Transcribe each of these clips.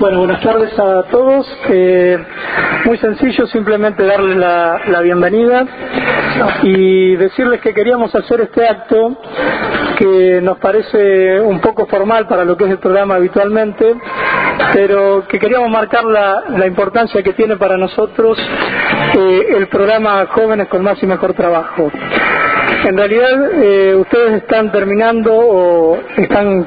Bueno, buenas tardes a todos. Eh, muy sencillo, simplemente darles la, bienvenida y decirles que queríamos hacer este acto que nos parece un poco formal para lo que es el programa habitualmente, pero que queríamos marcar la, la importancia que tiene para nosotros eh, el programa Jóvenes con Más y Mejor Trabajo. En realidad, eh, ustedes están terminando o están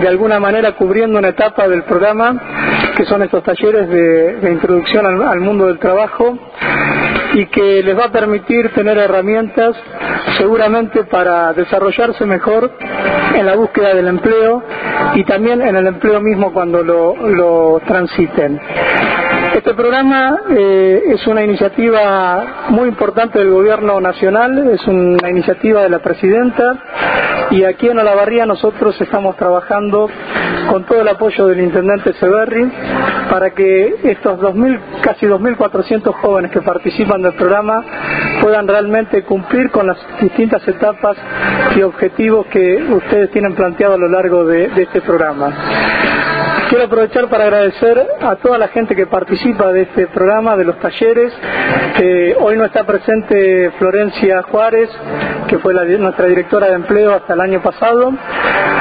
de alguna manera cubriendo una etapa del programa, que son estos talleres de, introducción al, mundo del trabajo y que les va a permitir tener herramientas seguramente para desarrollarse mejor en la búsqueda del empleo y también en el empleo mismo cuando lo, lo transiten. Este programa eh, es una iniciativa muy importante del Gobierno Nacional, es una iniciativa de la Presidenta y aquí en Olavarría nosotros estamos trabajando con todo el apoyo del Intendente Severri para que estos 2000, casi 2.400 jóvenes que participan del programa puedan realmente cumplir con las distintas etapas y objetivos que ustedes tienen planteado a lo largo de este programa. Quiero aprovechar para agradecer a toda la gente que participa de este programa, de los talleres. hoy no está presente Florencia Juárez, que fue nuestra directora de empleo hasta el año pasado,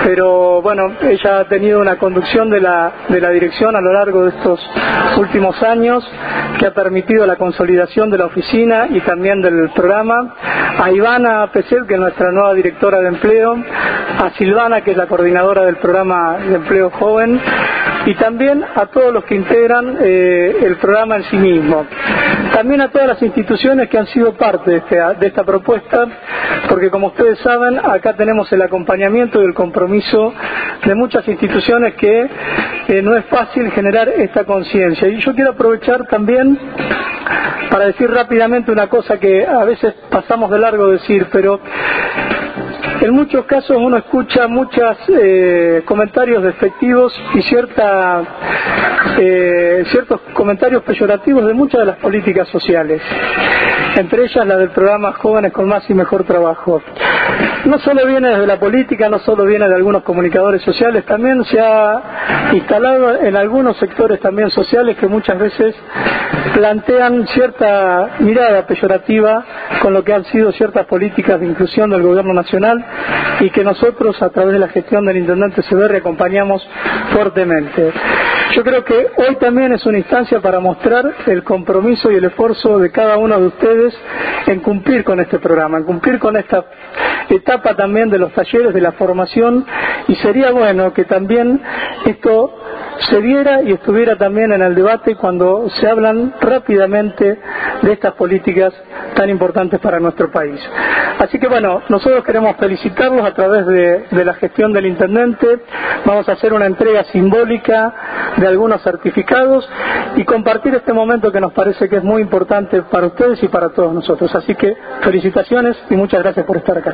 pero bueno, ella ha tenido una conducción de la, de la dirección a lo largo de estos últimos años que ha permitido la consolidación de la oficina y también del programa. A Ivana Pesel, que es nuestra nueva directora de empleo, a Silvana, que es la coordinadora del programa de empleo joven, y también a todos los que integran eh, el programa en sí mismo. También a todas las instituciones que han sido parte de, este, de esta propuesta, porque como ustedes saben, acá tenemos el acompañamiento y el compromiso de muchas instituciones que eh, no es fácil generar esta conciencia. Y yo quiero aprovechar también para decir rápidamente una cosa que a veces pasamos de largo decir, pero en muchos casos uno escucha muchos eh, comentarios despectivos y cierta, eh, ciertos comentarios peyorativos de muchas de las políticas sociales, entre ellas la del programa Jóvenes con Más y Mejor Trabajo. No solo viene desde la política, no solo viene de algunos comunicadores sociales, también se ha instalado en algunos sectores también sociales que muchas veces plantean cierta mirada peyorativa con lo que han sido ciertas políticas de inclusión del gobierno nacional y que nosotros a través de la gestión del intendente Severri acompañamos fuertemente. Yo creo que hoy también es una instancia para mostrar el compromiso y el esfuerzo de cada uno de ustedes en cumplir con este programa, en cumplir con esta etapa también de los talleres, de la formación, y sería bueno que también esto se viera y estuviera también en el debate cuando se hablan rápidamente de estas políticas tan importantes para nuestro país. Así que bueno, nosotros queremos felicitarlos a través de, de, la gestión del intendente, vamos a hacer una entrega simbólica de algunos certificados y compartir este momento que nos parece que es muy importante para ustedes y para todos nosotros. Así que felicitaciones y muchas gracias por estar acá.